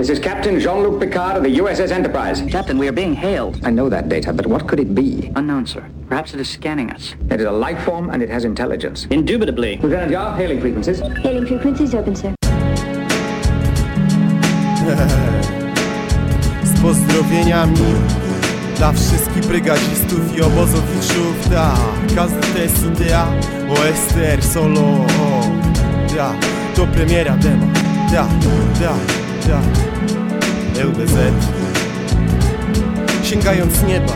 This is Captain Jean-Luc Picard of the USS Enterprise. Captain, we are being hailed. I know that data, but what could it be? Unknown, sir. Perhaps it is scanning us. It is a life form and it has intelligence. Indubitably. Lieutenant Yar, hailing frequencies. Hailing frequencies open, sir. Z pozdrowieniami dla wszystkich brygadzistów i obozowiczów Ta, KZS idea, OSTR solo o, Ta, to premiera demo Ta, LBZ Sięgając nieba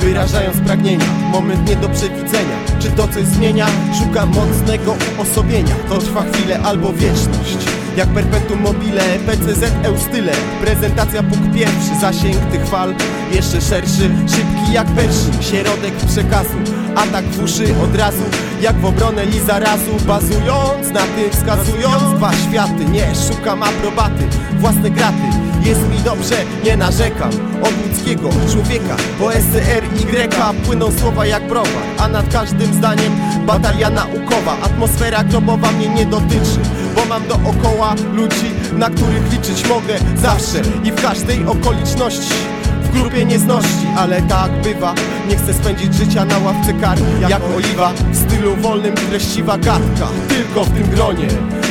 Wyrażając pragnienia, moment nie do przewidzenia. Czy to coś zmienia? Szukam mocnego uosobienia To trwa chwilę albo wieczność Jak perpetuum mobile, PCZ Eustyle. Prezentacja punkt pierwszy, zasięg tych fal. Jeszcze szerszy, szybki jak Pershing Środek przekazu, atak w uszy od razu. Jak w obronę Liza razu Bazując na tym, wskazując dwa światy. Nie szukam aprobaty, własne graty. Jest mi dobrze, nie narzekam. Od ludzkiego człowieka O SR Y płyną słowa jak browar. A nad każdym zdaniem batalia naukowa. Atmosfera grobowa mnie nie dotyczy Bo mam dookoła ludzi, na których liczyć mogę Zawsze i w każdej okoliczności. W grupie niezności, ale tak bywa. Nie chcę spędzić życia na ławce kar Jak oliwa, w stylu wolnym treściwa gadka Tylko w tym gronie.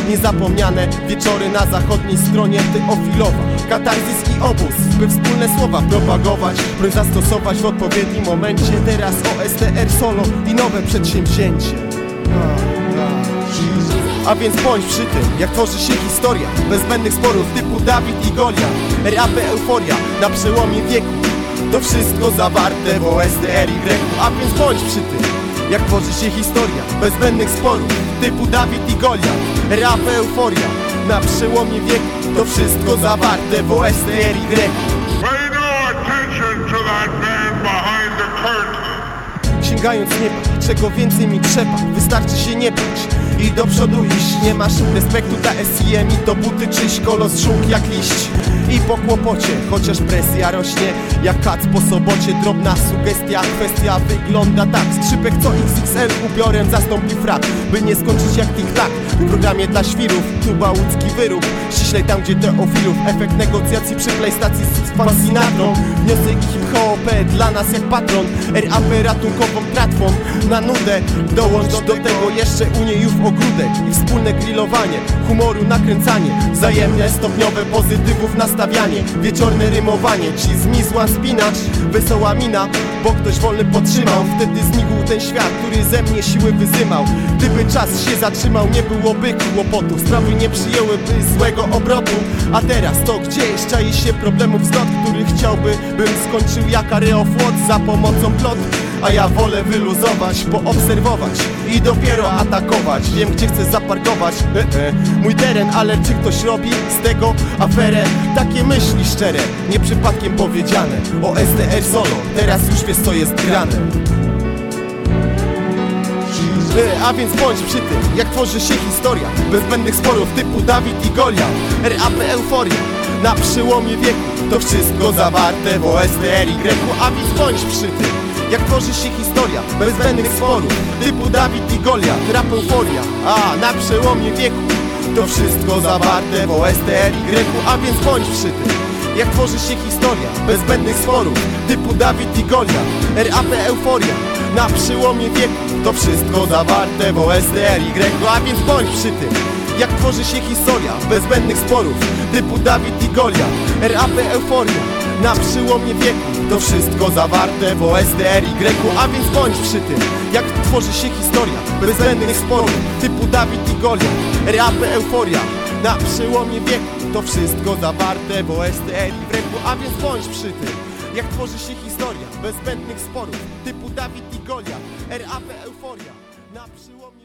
Niezapomniane wieczory na zachodniej stronie Teofilowa Katarzys i obóz, by wspólne słowa propagować By zastosować w odpowiednim momencie. Teraz OSTR solo i nowe przedsięwzięcie a więc bądź przy tym, jak tworzy się historia. Bez zbędnych sporów typu Dawid i Golia RAP euforia na przełomie wieku. To wszystko zawarte w OSTR Y A więc bądź przy tym, jak tworzy się historia. Bez zbędnych sporów typu Dawid i Golia RAP euforia na przełomie wieku. To wszystko zawarte w OSTR Y Sięgając nieba, czego więcej mi trzeba Wystarczy się nie bać. I do przodu iść Nie masz respektu dla SIM i to buty czyś Kolos żółk jak liść. I po kłopocie Chociaż presja rośnie jak kac po sobocie Drobna sugestia, kwestia wygląda tak. Skrzypek co XXL ubiorem zastąpi frak By nie skończyć jak tik-tak. W programie dla świrów, tuba łódzki wyrób. Ściślej tam gdzie teofilów Efekt negocjacji przy PlayStacji z fascinatrą Wniosek hip-hop dla nas jak patron RAP ratunkową tratwą na nudę Dołącz do tego jeszcze uniejów ogródek I wspólne grillowanie, humoru nakręcanie Wzajemne stopniowe pozytywów nastawianie Wieczorne rymowanie, ci zmizła spinacz Wesoła mina, bo ktoś wolny podtrzymał Wtedy znikł ten świat, który ze mnie siły wyzymał. Gdyby czas się zatrzymał, nie byłoby kłopotów Sprawy nie przyjęłyby złego obrotu. A teraz to gdzieś czai się problemów zlot Który chciałby, bym skończył jak areoflot Za pomocą plot a ja wolę wyluzować, poobserwować i dopiero atakować. Wiem gdzie chcę zaparkować, e -e. mój teren Ale czy ktoś robi z tego aferę? Takie myśli szczere, nie przypadkiem powiedziane. O SDR solo, teraz już wiesz co jest grane. E, a więc bądź przy tym, jak tworzy się historia. Bez zbędnych sporów typu Dawid i Golia RAP euforia na przełomie wieku. To wszystko zawarte w OSTR Y A więc bądź przy tym jak tworzy się historia Bez zbędnych sporów Typu Dawid i Goliat Rap euforia A na przełomie wieku To wszystko zawarte w OSTR Y A więc bądź przy tym. Jak tworzy się historia Bez zbędnych sporów Typu Dawid i Goliat RAP euforia Na przełomie wieku To wszystko zawarte w OSTR Y A więc bądź przy tym. Jak tworzy się historia Bez zbędnych sporów Typu Dawid i Goliat RAP euforia na przełomie wieku To wszystko zawarte w OSDR Y A więc bądź przy tym Jak tworzy się historia. Bez zbędnych sporów Typu Dawid i Goliat Rap euforia. Na przełomie wieku To wszystko zawarte w OSDR Y A więc bądź przy tym Jak tworzy się historia. Bez zbędnych sporów Typu Dawid i Goliat RAP euforia. Na przełomie